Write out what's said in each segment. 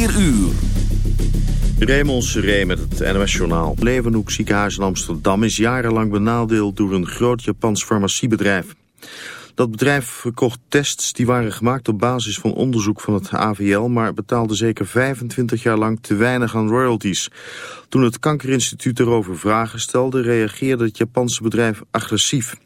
4 uur. Raymond Seré met het NOS Journaal. Leeuwenhoek ziekenhuis in Amsterdam is jarenlang benadeeld door een groot Japans farmaciebedrijf. Dat bedrijf verkocht tests die waren gemaakt op basis van onderzoek van het AVL... maar betaalde zeker 25 jaar lang te weinig aan royalties. Toen het Kankerinstituut erover vragen stelde... reageerde het Japanse bedrijf agressief.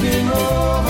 que no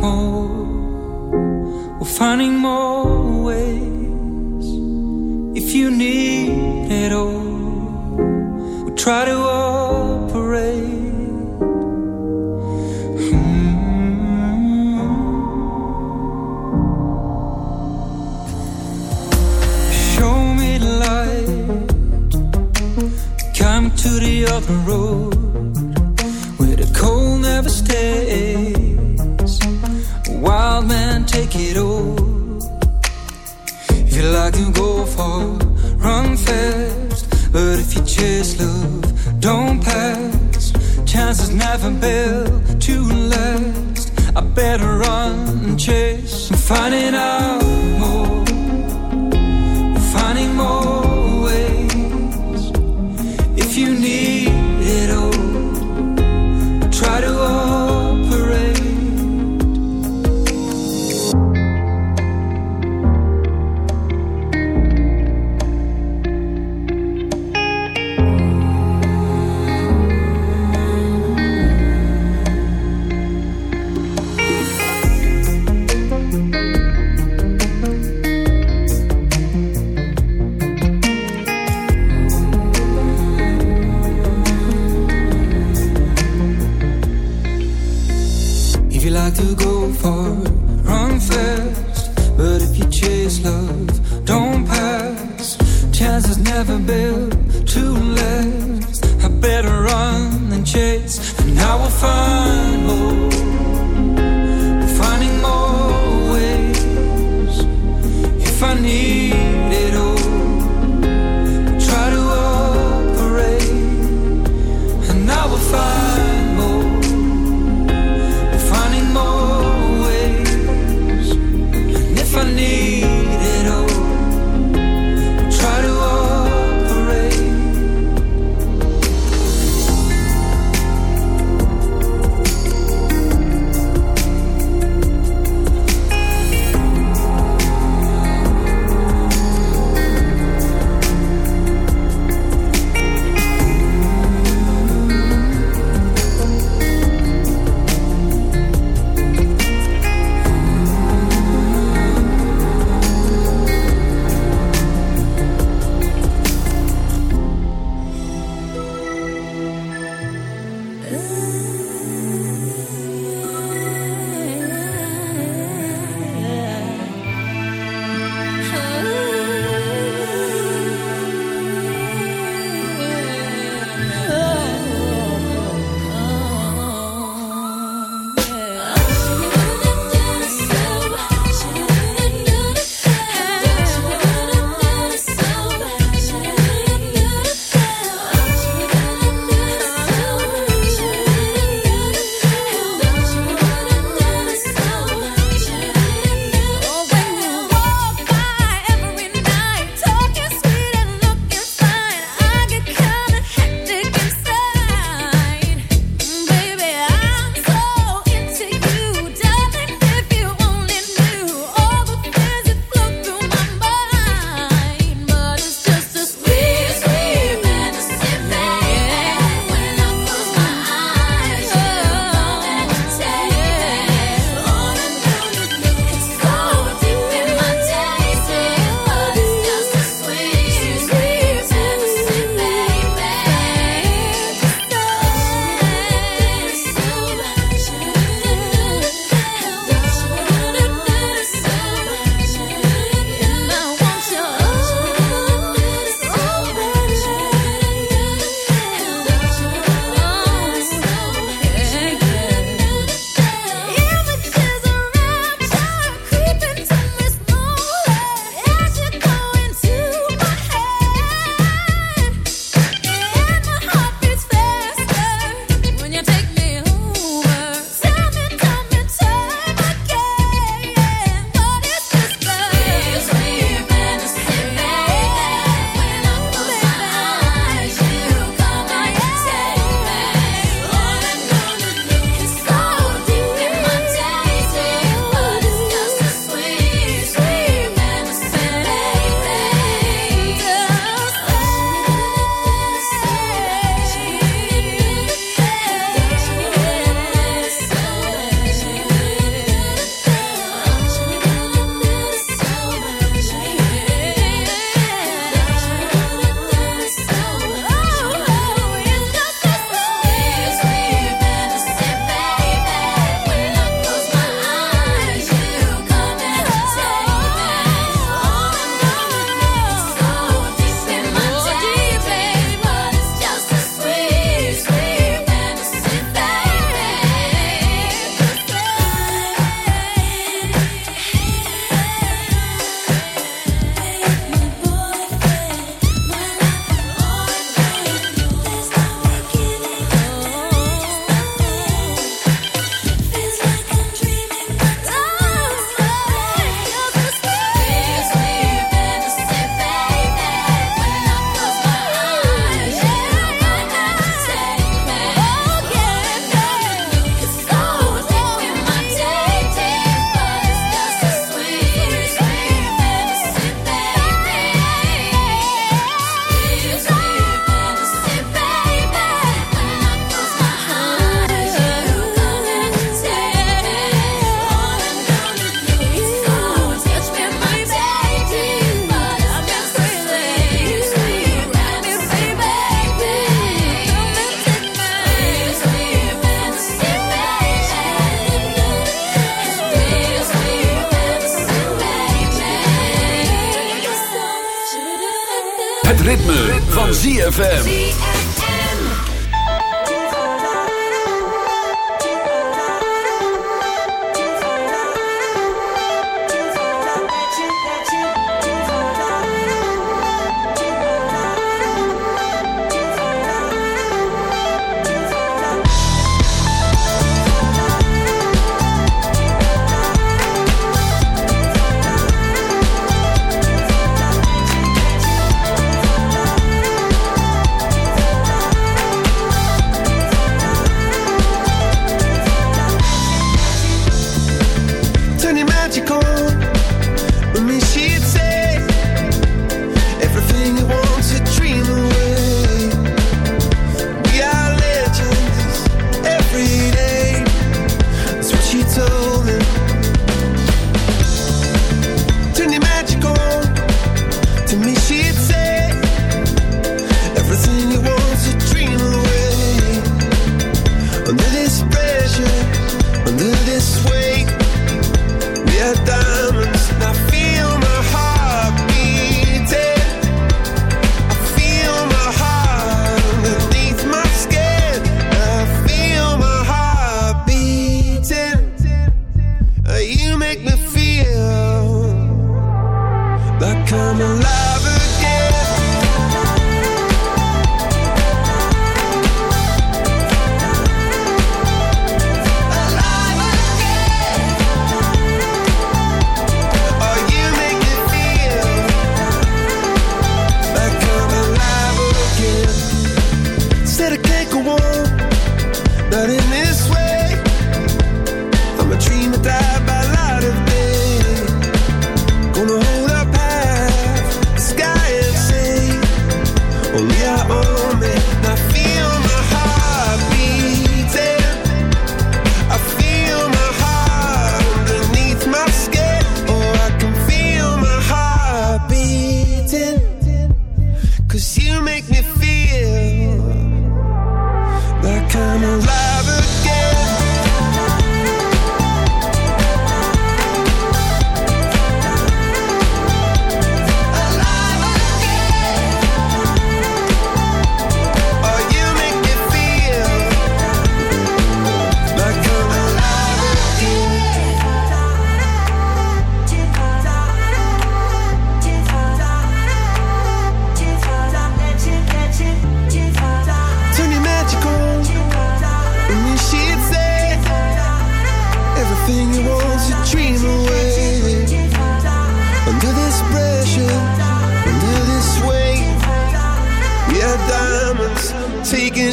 More, we're finding more ways. If you need it all, we'll try to operate. Show me light, come to the other road where the cold never stays. Take it all. If you like to go far, run fast. But if you chase love, don't pass. Chances never built to last. I better run and chase. I'm finding out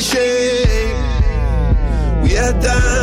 shame. We are done.